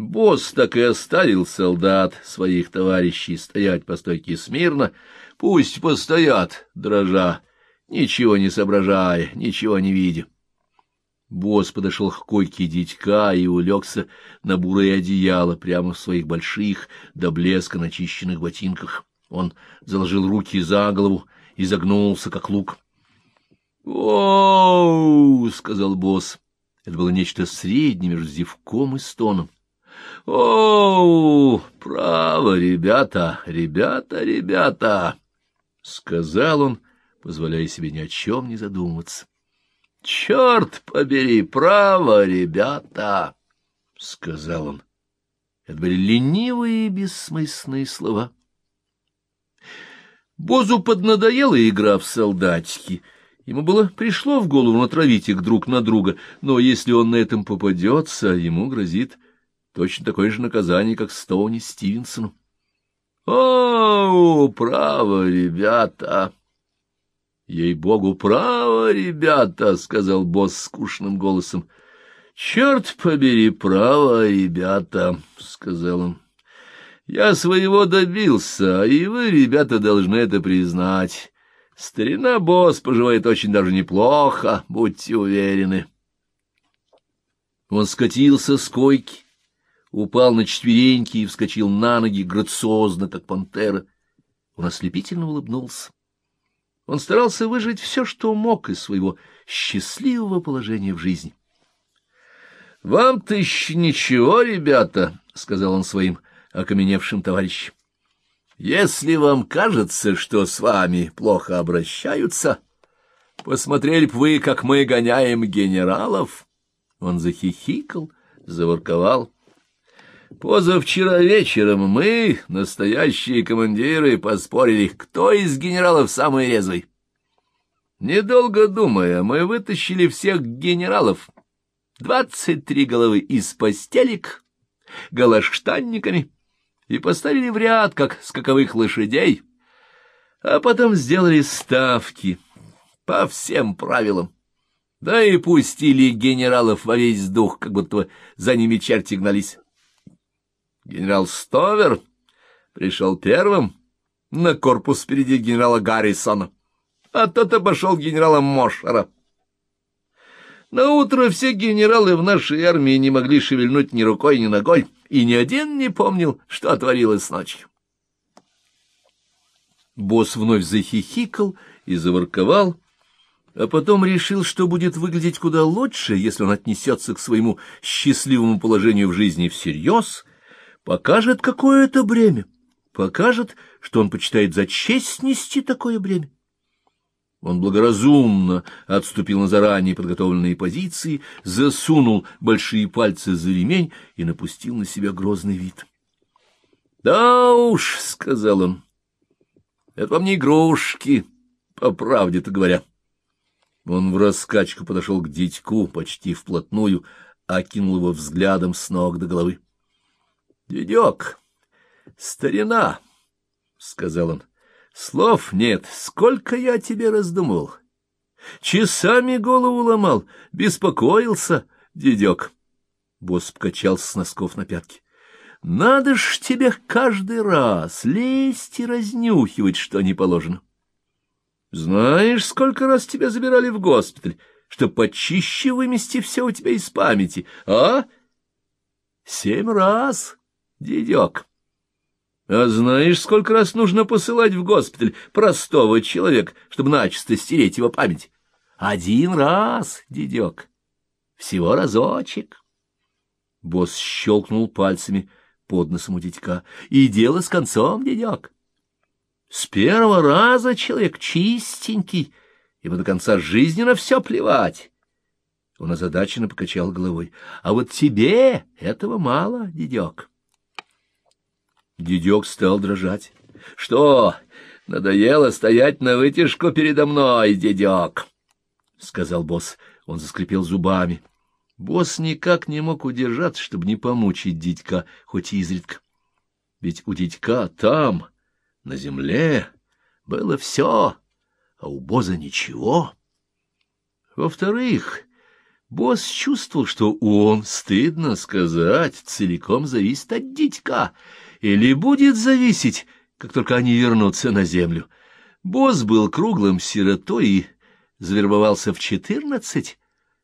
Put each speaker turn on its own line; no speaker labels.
Босс так и оставил солдат своих товарищей стоять по стойке смирно, пусть постоят, дрожа, ничего не соображая, ничего не видя. Босс подошел к койке дитька и улегся на бурое одеяло прямо в своих больших до блеска начищенных ботинках. Он заложил руки за голову и загнулся, как лук. «Оу!» — сказал босс. Это было нечто среднее между зевком и стоном. «Оу! Право, ребята, ребята, ребята!» — сказал он, позволяя себе ни о чем не задумываться. «Черт побери, право, ребята!» — сказал он. Это были ленивые и бессмысленные слова. Бозу поднадоела игра в солдатики. Ему было пришло в голову натравить их друг на друга, но если он на этом попадется, ему грозит точно такое же наказание, как Стоуни Стивенсону. — О, право, ребята! — Ей-богу, право, ребята! — сказал босс скучным голосом. — Черт побери, право, ребята! — сказал он. — Я своего добился, и вы, ребята, должны это признать. Старина босс поживает очень даже неплохо, будьте уверены. Он скатился с койки упал на четвереньки и вскочил на ноги грациозно, как пантера. Он ослепительно улыбнулся. Он старался выжить все, что мог из своего счастливого положения в жизни. — Вам-то еще ничего, ребята, — сказал он своим окаменевшим товарищам. — Если вам кажется, что с вами плохо обращаются, посмотрели б вы, как мы гоняем генералов. Он захихикал, заворковал. Позавчера вечером мы, настоящие командиры, поспорили, кто из генералов самый резвый. Недолго думая, мы вытащили всех генералов, двадцать три головы из постелек, галашштанниками, и поставили в ряд, как скаковых лошадей, а потом сделали ставки по всем правилам. Да и пустили генералов во весь дух, как будто за ними черти гнались. Генерал Стовер пришел первым на корпус впереди генерала Гаррисона, а тот обошел генерала Мошера. На утро все генералы в нашей армии не могли шевельнуть ни рукой, ни ногой, и ни один не помнил, что творилось ночью. Босс вновь захихикал и заворковал, а потом решил, что будет выглядеть куда лучше, если он отнесется к своему счастливому положению в жизни всерьез покажет, какое это бремя, покажет, что он почитает за честь нести такое бремя. Он благоразумно отступил на заранее подготовленные позиции, засунул большие пальцы за ремень и напустил на себя грозный вид. — Да уж, — сказал он, — это вам не игрушки, по правде-то говоря. Он в раскачку подошел к дитьку почти вплотную, окинул его взглядом с ног до головы. Дедек, старина, — сказал он, — слов нет, сколько я тебе раздумывал. Часами голову ломал, беспокоился, дедек. Босс покачался с носков на пятки. Надо ж тебе каждый раз лезть и разнюхивать, что не положено. Знаешь, сколько раз тебя забирали в госпиталь, что почище вымести все у тебя из памяти, а? Семь раз дедек. А знаешь, сколько раз нужно посылать в госпиталь простого человека, чтобы начисто стереть его память? Один раз, дедек. Всего разочек. Босс щелкнул пальцами под носом у дядька. И дело с концом, дедек. С первого раза человек чистенький, ему до конца жизни на все плевать. Он озадаченно покачал головой. А вот тебе этого мало, дедек. Дедек стал дрожать. — Что, надоело стоять на вытяжку передо мной, дедек? — сказал босс. Он заскрипел зубами. Босс никак не мог удержаться, чтобы не помучить дядька, хоть и изредка. Ведь у дядька там, на земле, было все, а у боза ничего. Во-вторых, Босс чувствовал, что он, стыдно сказать, целиком зависит от дитька, или будет зависеть, как только они вернутся на землю. Босс был круглым сиротой и завербовался в четырнадцать,